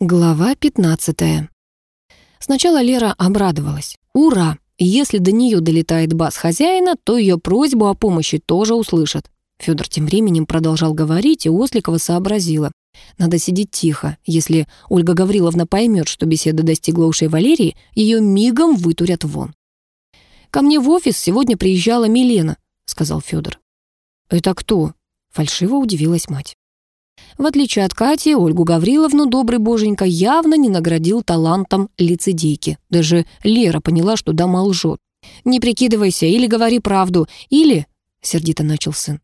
Глава 15. Сначала Лера обрадовалась. Ура! Если до нее долетает бас хозяина, то ее просьбу о помощи тоже услышат. Федор тем временем продолжал говорить, и Осликова сообразила. Надо сидеть тихо. Если Ольга Гавриловна поймет, что беседа достигла ушей Валерии, ее мигом вытурят вон. «Ко мне в офис сегодня приезжала Милена», — сказал Федор. «Это кто?» — фальшиво удивилась мать. В отличие от Кати, Ольгу Гавриловну добрый боженька явно не наградил талантом лицедейки. Даже Лера поняла, что дама лжет. «Не прикидывайся, или говори правду, или...» — сердито начал сын.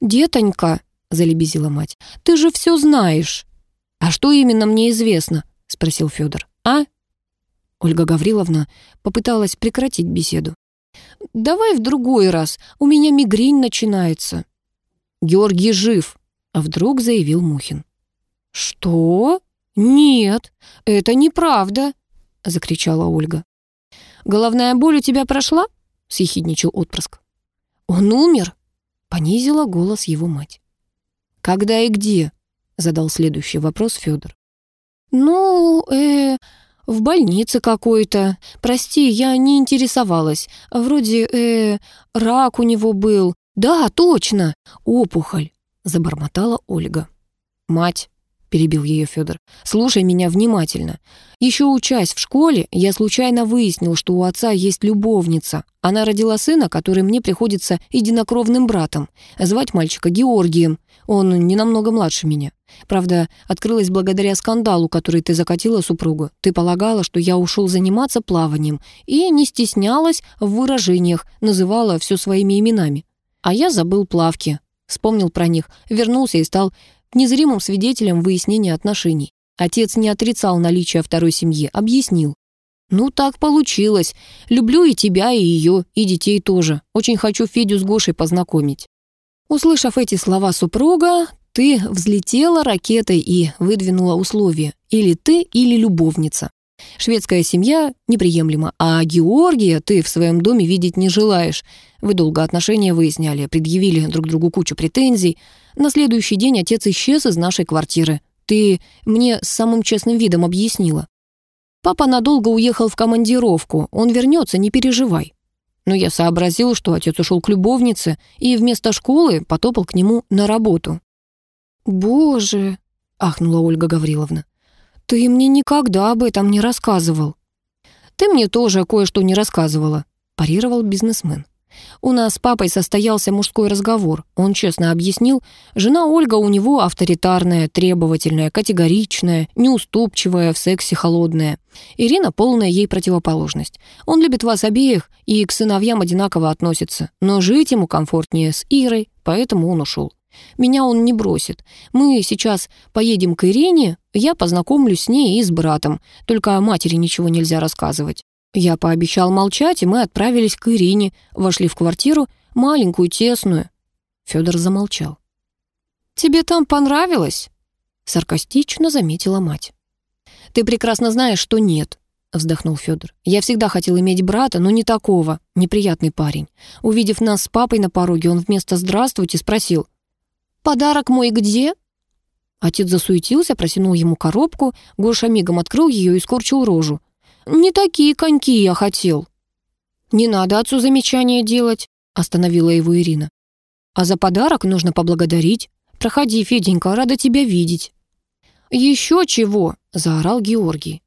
«Детонька», — залебезила мать, — «ты же все знаешь». «А что именно мне известно?» — спросил Федор. «А?» Ольга Гавриловна попыталась прекратить беседу. «Давай в другой раз, у меня мигрень начинается». «Георгий жив», вдруг заявил Мухин. «Что? Нет, это неправда!» — закричала Ольга. «Головная боль у тебя прошла?» — съехидничал отпрыск. «Он умер?» — понизила голос его мать. «Когда и где?» — задал следующий вопрос Федор. «Ну, э, в больнице какой-то. Прости, я не интересовалась. Вроде, э, рак у него был. Да, точно, опухоль забормотала Ольга. «Мать», — перебил ее Федор, — «слушай меня внимательно. Еще учась в школе, я случайно выяснил, что у отца есть любовница. Она родила сына, который мне приходится единокровным братом. Звать мальчика Георгием. Он не намного младше меня. Правда, открылась благодаря скандалу, который ты закатила супругу. Ты полагала, что я ушел заниматься плаванием и не стеснялась в выражениях, называла все своими именами. А я забыл плавки, Вспомнил про них, вернулся и стал незримым свидетелем выяснения отношений. Отец не отрицал наличие второй семьи, объяснил. «Ну, так получилось. Люблю и тебя, и ее, и детей тоже. Очень хочу Федю с Гошей познакомить». Услышав эти слова супруга, ты взлетела ракетой и выдвинула условия. Или ты, или любовница. Шведская семья неприемлема, а Георгия ты в своем доме видеть не желаешь. Вы долго отношения выясняли, предъявили друг другу кучу претензий. На следующий день отец исчез из нашей квартиры. Ты мне с самым честным видом объяснила. Папа надолго уехал в командировку, он вернется, не переживай. Но я сообразил, что отец ушел к любовнице и вместо школы потопал к нему на работу. «Боже!» — ахнула Ольга Гавриловна. «Ты мне никогда об этом не рассказывал». «Ты мне тоже кое-что не рассказывала», — парировал бизнесмен. У нас с папой состоялся мужской разговор. Он честно объяснил, жена Ольга у него авторитарная, требовательная, категоричная, неуступчивая, в сексе холодная. Ирина полная ей противоположность. Он любит вас обеих и к сыновьям одинаково относится, но жить ему комфортнее с Ирой, поэтому он ушел. Меня он не бросит. Мы сейчас поедем к Ирине, я познакомлюсь с ней и с братом. Только о матери ничего нельзя рассказывать. Я пообещал молчать, и мы отправились к Ирине, вошли в квартиру, маленькую, тесную. Федор замолчал. «Тебе там понравилось?» Саркастично заметила мать. «Ты прекрасно знаешь, что нет», — вздохнул Федор. «Я всегда хотел иметь брата, но не такого. Неприятный парень. Увидев нас с папой на пороге, он вместо «здравствуйте» спросил, «Подарок мой где?» Отец засуетился, просинул ему коробку, Гоша мигом открыл ее и скорчил рожу. «Не такие коньки я хотел». «Не надо отцу замечания делать», — остановила его Ирина. «А за подарок нужно поблагодарить. Проходи, Феденька, рада тебя видеть». «Еще чего?» — заорал Георгий.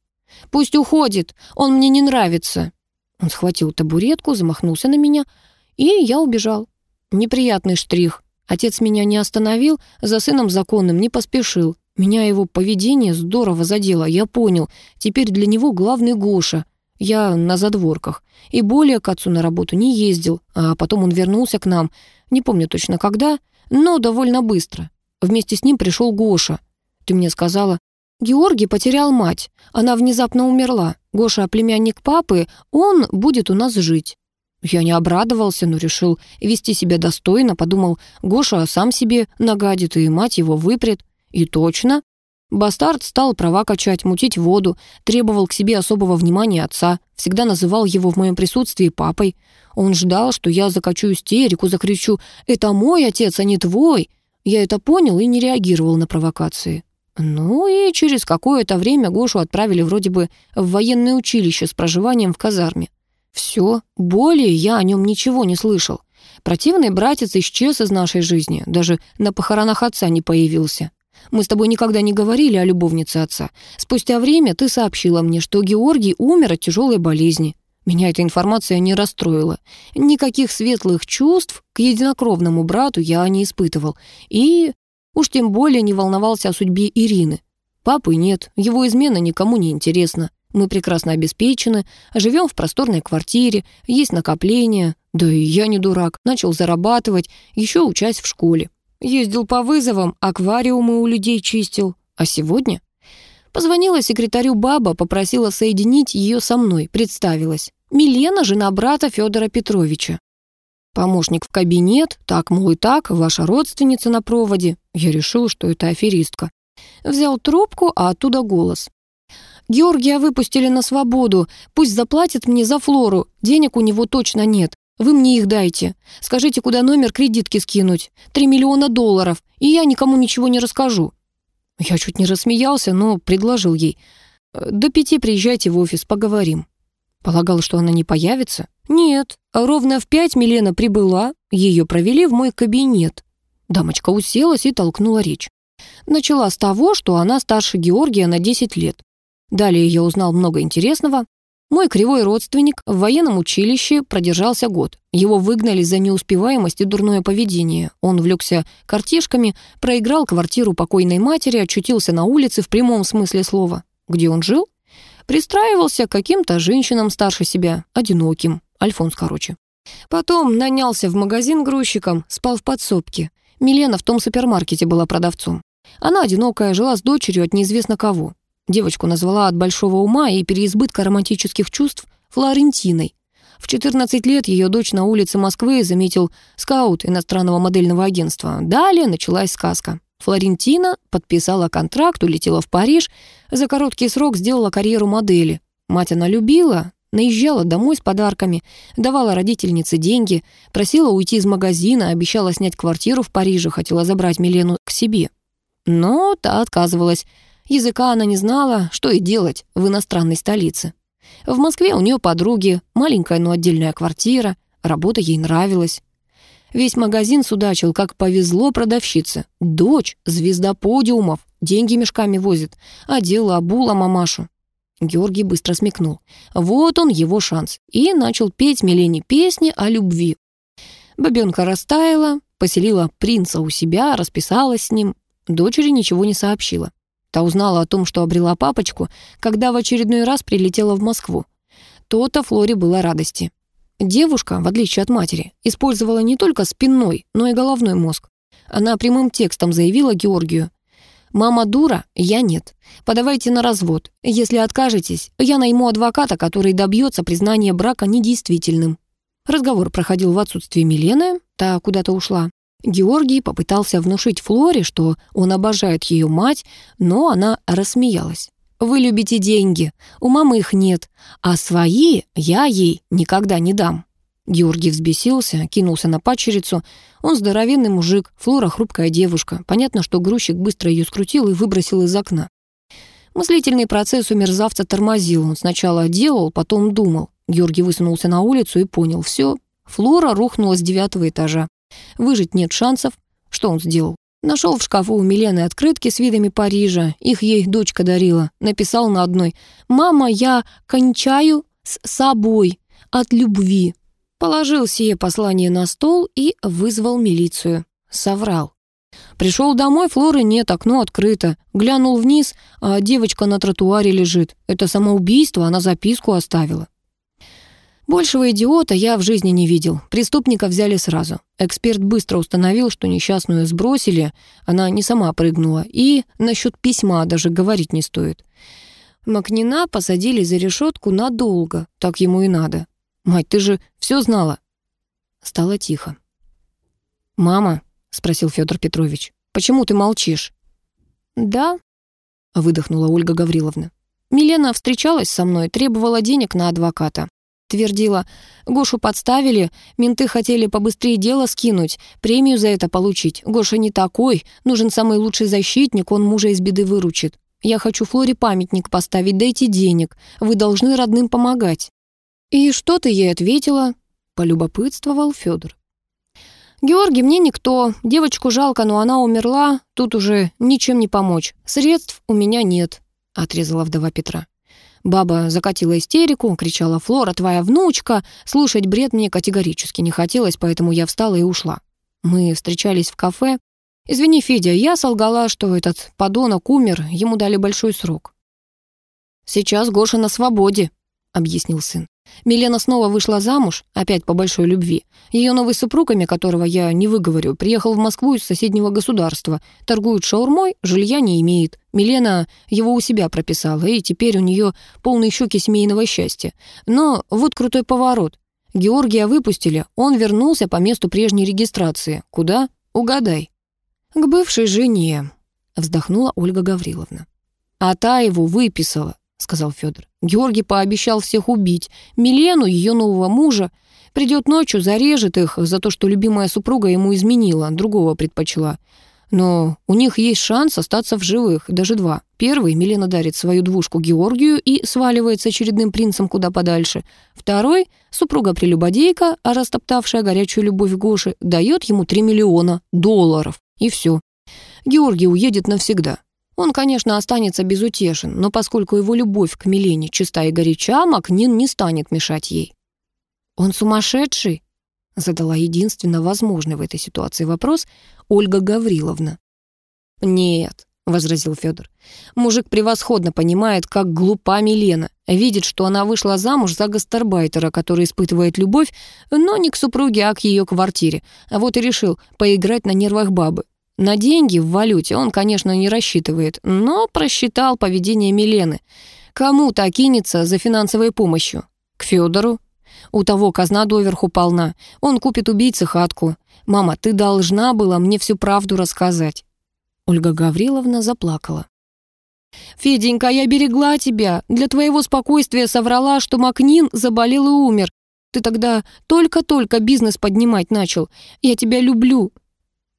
«Пусть уходит, он мне не нравится». Он схватил табуретку, замахнулся на меня, и я убежал. Неприятный штрих. Отец меня не остановил, за сыном законным не поспешил. Меня его поведение здорово задело, я понял. Теперь для него главный Гоша. Я на задворках. И более к отцу на работу не ездил. А потом он вернулся к нам. Не помню точно когда, но довольно быстро. Вместе с ним пришел Гоша. Ты мне сказала, Георгий потерял мать. Она внезапно умерла. Гоша племянник папы, он будет у нас жить. Я не обрадовался, но решил вести себя достойно, подумал, Гоша сам себе нагадит, и мать его выпрет. И точно. Бастард стал права качать, мутить воду, требовал к себе особого внимания отца, всегда называл его в моем присутствии папой. Он ждал, что я закачу истерику, закричу «Это мой отец, а не твой!» Я это понял и не реагировал на провокации. Ну и через какое-то время Гошу отправили вроде бы в военное училище с проживанием в казарме. Все, более я о нем ничего не слышал. Противный братец исчез из нашей жизни, даже на похоронах отца не появился. Мы с тобой никогда не говорили о любовнице отца. Спустя время ты сообщила мне, что Георгий умер от тяжелой болезни. Меня эта информация не расстроила. Никаких светлых чувств к единокровному брату я не испытывал. И уж тем более не волновался о судьбе Ирины. Папы нет, его измена никому не интересна. Мы прекрасно обеспечены, живем в просторной квартире, есть накопления. Да и я не дурак, начал зарабатывать, еще учась в школе. Ездил по вызовам, аквариумы у людей чистил. А сегодня? Позвонила секретарю баба, попросила соединить ее со мной, представилась. Милена, жена брата Федора Петровича. Помощник в кабинет, так, мол, и так, ваша родственница на проводе. Я решил, что это аферистка. Взял трубку, а оттуда голос. «Георгия выпустили на свободу. Пусть заплатит мне за Флору. Денег у него точно нет. Вы мне их дайте. Скажите, куда номер кредитки скинуть. Три миллиона долларов. И я никому ничего не расскажу». Я чуть не рассмеялся, но предложил ей. «До пяти приезжайте в офис, поговорим». Полагал, что она не появится? Нет, ровно в пять Милена прибыла, ее провели в мой кабинет. Дамочка уселась и толкнула речь. Начала с того, что она старше Георгия на 10 лет. Далее я узнал много интересного. Мой кривой родственник в военном училище продержался год. Его выгнали за неуспеваемость и дурное поведение. Он влекся картишками, проиграл квартиру покойной матери, очутился на улице в прямом смысле слова. Где он жил? Пристраивался к каким-то женщинам старше себя, одиноким. Альфонс, короче. Потом нанялся в магазин грузчиком, спал в подсобке. Милена в том супермаркете была продавцом. Она одинокая, жила с дочерью от неизвестно кого. Девочку назвала от большого ума и переизбытка романтических чувств Флорентиной. В 14 лет ее дочь на улице Москвы заметил скаут иностранного модельного агентства. Далее началась сказка. Флорентина подписала контракт, улетела в Париж, за короткий срок сделала карьеру модели. Мать она любила, наезжала домой с подарками, давала родительнице деньги, просила уйти из магазина, обещала снять квартиру в Париже, хотела забрать Милену к себе. Но та отказывалась. Языка она не знала, что и делать в иностранной столице. В Москве у нее подруги, маленькая, но отдельная квартира, работа ей нравилась. Весь магазин судачил, как повезло продавщице. Дочь, звезда подиумов, деньги мешками возит, одела, обула мамашу. Георгий быстро смекнул. Вот он, его шанс. И начал петь Милене песни о любви. Бабенка растаяла, поселила принца у себя, расписалась с ним. Дочери ничего не сообщила. Та узнала о том, что обрела папочку, когда в очередной раз прилетела в Москву. То-то Флоре было радости. Девушка, в отличие от матери, использовала не только спинной, но и головной мозг. Она прямым текстом заявила Георгию. «Мама дура, я нет. Подавайте на развод. Если откажетесь, я найму адвоката, который добьется признания брака недействительным». Разговор проходил в отсутствии Милены, та куда-то ушла. Георгий попытался внушить Флоре, что он обожает ее мать, но она рассмеялась. «Вы любите деньги, у мамы их нет, а свои я ей никогда не дам». Георгий взбесился, кинулся на падчерицу. Он здоровенный мужик, Флора хрупкая девушка. Понятно, что грузчик быстро ее скрутил и выбросил из окна. Мыслительный процесс у мерзавца тормозил. Он сначала делал, потом думал. Георгий высунулся на улицу и понял. Все, Флора рухнула с девятого этажа. Выжить нет шансов. Что он сделал? Нашел в шкафу у Милены открытки с видами Парижа. Их ей дочка дарила. Написал на одной «Мама, я кончаю с собой от любви». Положил сие послание на стол и вызвал милицию. Соврал. Пришел домой, Флоры нет, окно открыто. Глянул вниз, а девочка на тротуаре лежит. Это самоубийство, она записку оставила. Большего идиота я в жизни не видел. Преступника взяли сразу. Эксперт быстро установил, что несчастную сбросили, она не сама прыгнула, и насчет письма даже говорить не стоит. Макнина посадили за решетку надолго, так ему и надо. Мать, ты же все знала. Стало тихо. «Мама», — спросил Федор Петрович, — «почему ты молчишь?» «Да», — выдохнула Ольга Гавриловна. «Милена встречалась со мной, требовала денег на адвоката. Твердила. Гошу подставили, менты хотели побыстрее дело скинуть, премию за это получить. Гоша не такой, нужен самый лучший защитник, он мужа из беды выручит. Я хочу Флоре памятник поставить, дайте денег. Вы должны родным помогать». «И что ты ей ответила?» — полюбопытствовал Федор. «Георгий мне никто, девочку жалко, но она умерла, тут уже ничем не помочь. Средств у меня нет», — отрезала вдова Петра. Баба закатила истерику, кричала «Флора, твоя внучка!» Слушать бред мне категорически не хотелось, поэтому я встала и ушла. Мы встречались в кафе. «Извини, Федя, я солгала, что этот подонок умер, ему дали большой срок». «Сейчас Гоша на свободе», — объяснил сын. Милена снова вышла замуж, опять по большой любви. Ее новый супруг, имя которого я не выговорю, приехал в Москву из соседнего государства. Торгует шаурмой, жилья не имеет. Милена его у себя прописала, и теперь у нее полные щеки семейного счастья. Но вот крутой поворот. Георгия выпустили, он вернулся по месту прежней регистрации. Куда? Угадай. К бывшей жене, вздохнула Ольга Гавриловна. А та его выписала сказал Федор. Георгий пообещал всех убить. Милену, ее нового мужа. Придет ночью, зарежет их за то, что любимая супруга ему изменила, другого предпочла. Но у них есть шанс остаться в живых, даже два. Первый, Милена дарит свою двушку Георгию и сваливается очередным принцем куда подальше. Второй, супруга-прелюбодейка, растоптавшая горячую любовь Гоши, дает ему 3 миллиона долларов. И все. Георгий уедет навсегда. Он, конечно, останется безутешен, но поскольку его любовь к Милене чиста и горяча, Макнин не станет мешать ей. «Он сумасшедший?» — задала единственно возможный в этой ситуации вопрос Ольга Гавриловна. «Нет», — возразил Федор. «Мужик превосходно понимает, как глупа Милена. Видит, что она вышла замуж за гастарбайтера, который испытывает любовь, но не к супруге, а к ее квартире. А вот и решил поиграть на нервах бабы. На деньги в валюте он, конечно, не рассчитывает, но просчитал поведение Милены. Кому-то кинется за финансовой помощью. К Федору. У того казна доверху полна. Он купит убийце хатку. «Мама, ты должна была мне всю правду рассказать». Ольга Гавриловна заплакала. «Феденька, я берегла тебя. Для твоего спокойствия соврала, что Макнин заболел и умер. Ты тогда только-только бизнес поднимать начал. Я тебя люблю».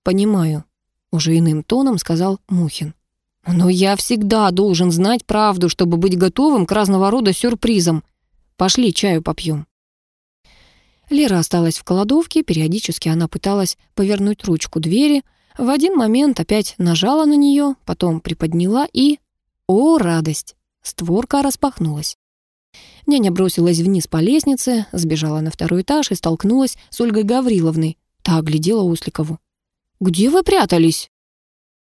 «Понимаю», уже иным тоном сказал Мухин. «Но я всегда должен знать правду, чтобы быть готовым к разного рода сюрпризам. Пошли, чаю попьем». Лера осталась в кладовке, периодически она пыталась повернуть ручку двери, в один момент опять нажала на нее, потом приподняла и... О, радость! Створка распахнулась. Няня бросилась вниз по лестнице, сбежала на второй этаж и столкнулась с Ольгой Гавриловной. Та оглядела Осликову. «Где вы прятались?»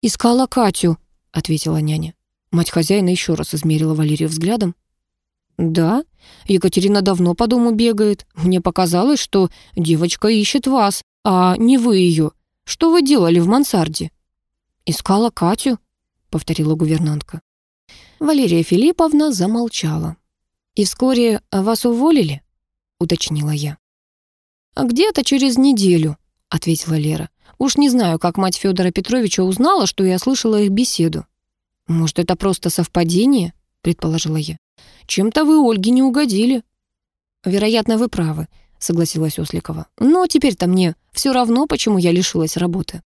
«Искала Катю», — ответила няня. Мать хозяина еще раз измерила Валерию взглядом. «Да, Екатерина давно по дому бегает. Мне показалось, что девочка ищет вас, а не вы ее. Что вы делали в мансарде?» «Искала Катю», — повторила гувернантка. Валерия Филипповна замолчала. «И вскоре вас уволили?» — уточнила я. «Где-то через неделю», — ответила Лера. Уж не знаю, как мать Федора Петровича узнала, что я слышала их беседу. «Может, это просто совпадение?» — предположила я. «Чем-то вы Ольге не угодили». «Вероятно, вы правы», — согласилась Осликова. «Но теперь-то мне все равно, почему я лишилась работы».